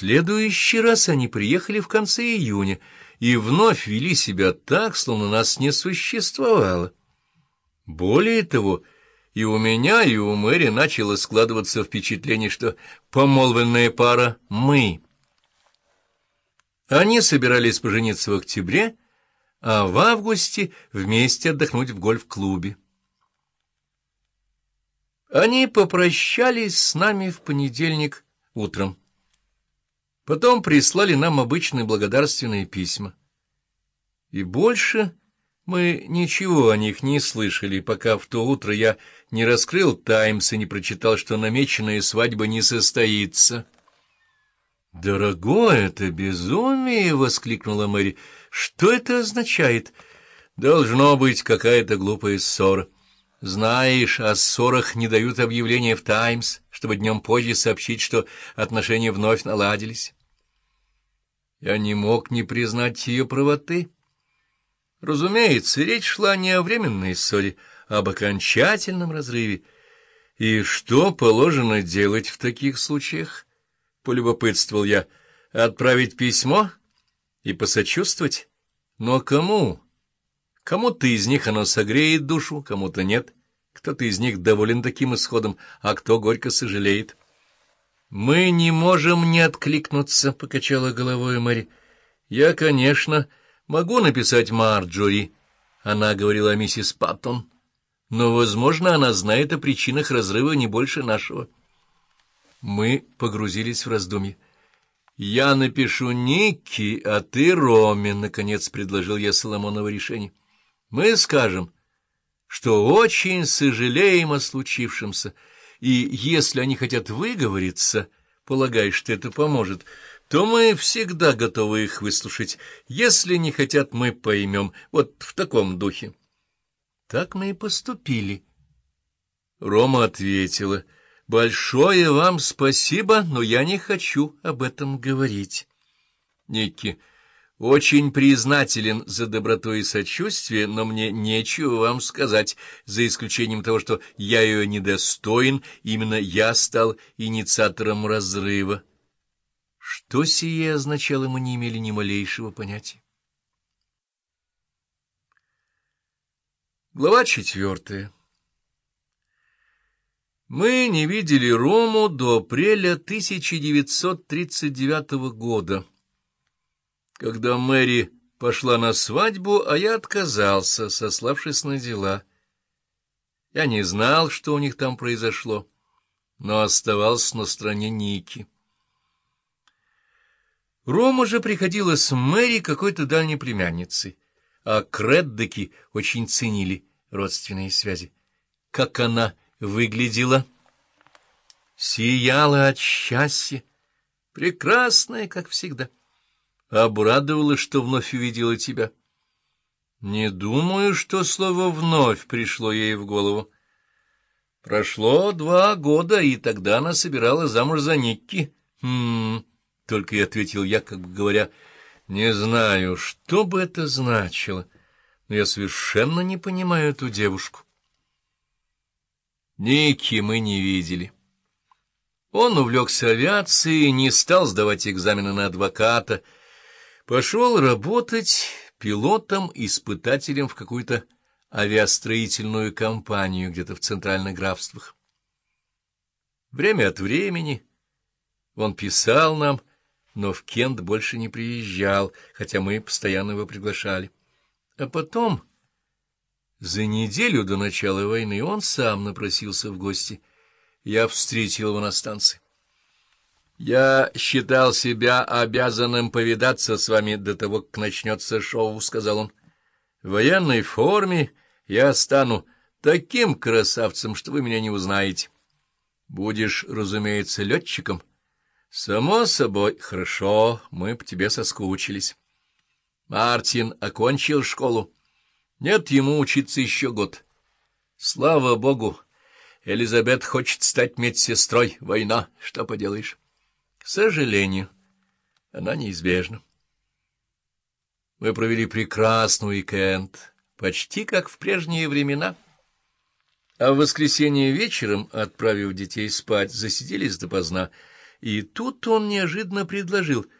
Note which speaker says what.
Speaker 1: следующий раз они приехали в конце июня и вновь вели себя так, словно нас не существовало. Более того, и у меня, и у Мэри начало складываться впечатление, что помолвленная пара — мы. Они собирались пожениться в октябре, а в августе вместе отдохнуть в гольф-клубе. Они попрощались с нами в понедельник утром. Потом прислали нам обычные благодарственные письма. И больше мы ничего о них не слышали, пока в то утро я не раскрыл «Таймс» и не прочитал, что намеченная свадьба не состоится. «Дорогое это безумие!» — воскликнула Мэри. «Что это означает?» «Должно быть какая-то глупая ссора». Знаешь, о ссорах не дают объявления в «Таймс», чтобы днем позже сообщить, что отношения вновь наладились. Я не мог не признать ее правоты. Разумеется, речь шла не о временной ссоре, а об окончательном разрыве. И что положено делать в таких случаях? — полюбопытствовал я. — Отправить письмо и посочувствовать? Но кому? Кому-то из них оно согреет душу, кому-то нет. Кто-то из них доволен таким исходом, а кто горько сожалеет. — Мы не можем не откликнуться, — покачала головой Мэри. — Я, конечно, могу написать Марджори, — она говорила о миссис Паттон, — но, возможно, она знает о причинах разрыва не больше нашего. Мы погрузились в раздумье. — Я напишу Никки, а ты Роме, — наконец предложил я Соломоново решение. Мы скажем, что очень сожалеем о случившемся, и если они хотят выговориться, полагая, что это поможет, то мы всегда готовы их выслушать. Если не хотят, мы поймем. Вот в таком духе. Так мы и поступили. Рома ответила, «Большое вам спасибо, но я не хочу об этом говорить». Никки очень признателен за доброту и сочувствие, но мне нечего вам сказать, за исключением того, что я ее недостоин, именно я стал инициатором разрыва. Что сие означало, мы не имели ни малейшего понятия. Глава четвертая Мы не видели Рому до апреля 1939 года когда Мэри пошла на свадьбу, а я отказался, сославшись на дела. Я не знал, что у них там произошло, но оставался на стороне Ники. Рома же приходила с Мэри какой-то дальней племянницей, а Креддеки очень ценили родственные связи. Как она выглядела? Сияла от счастья, прекрасная, как всегда обрадовалась, что вновь увидела тебя. Не думаю, что слово «вновь» пришло ей в голову. Прошло два года, и тогда она собирала замуж за Никки. Хм, только и ответил я, как бы говоря, не знаю, что бы это значило, но я совершенно не понимаю эту девушку. Ники мы не видели. Он увлекся авиацией, не стал сдавать экзамены на адвоката, Пошел работать пилотом-испытателем в какую-то авиастроительную компанию где-то в центральных графствах. Время от времени он писал нам, но в Кент больше не приезжал, хотя мы постоянно его приглашали. А потом, за неделю до начала войны, он сам напросился в гости. Я встретил его на станции. «Я считал себя обязанным повидаться с вами до того, как начнется шоу», — сказал он. «В военной форме я стану таким красавцем, что вы меня не узнаете. Будешь, разумеется, летчиком». «Само собой, хорошо, мы по тебе соскучились». Мартин окончил школу. Нет, ему учиться еще год. Слава богу, Элизабет хочет стать медсестрой. Война, что поделаешь. Сожалению, она неизбежна. Мы провели прекрасный уикенд, почти как в прежние времена. А в воскресенье вечером, отправив детей спать, засиделись допоздна. И тут он неожиданно предложил —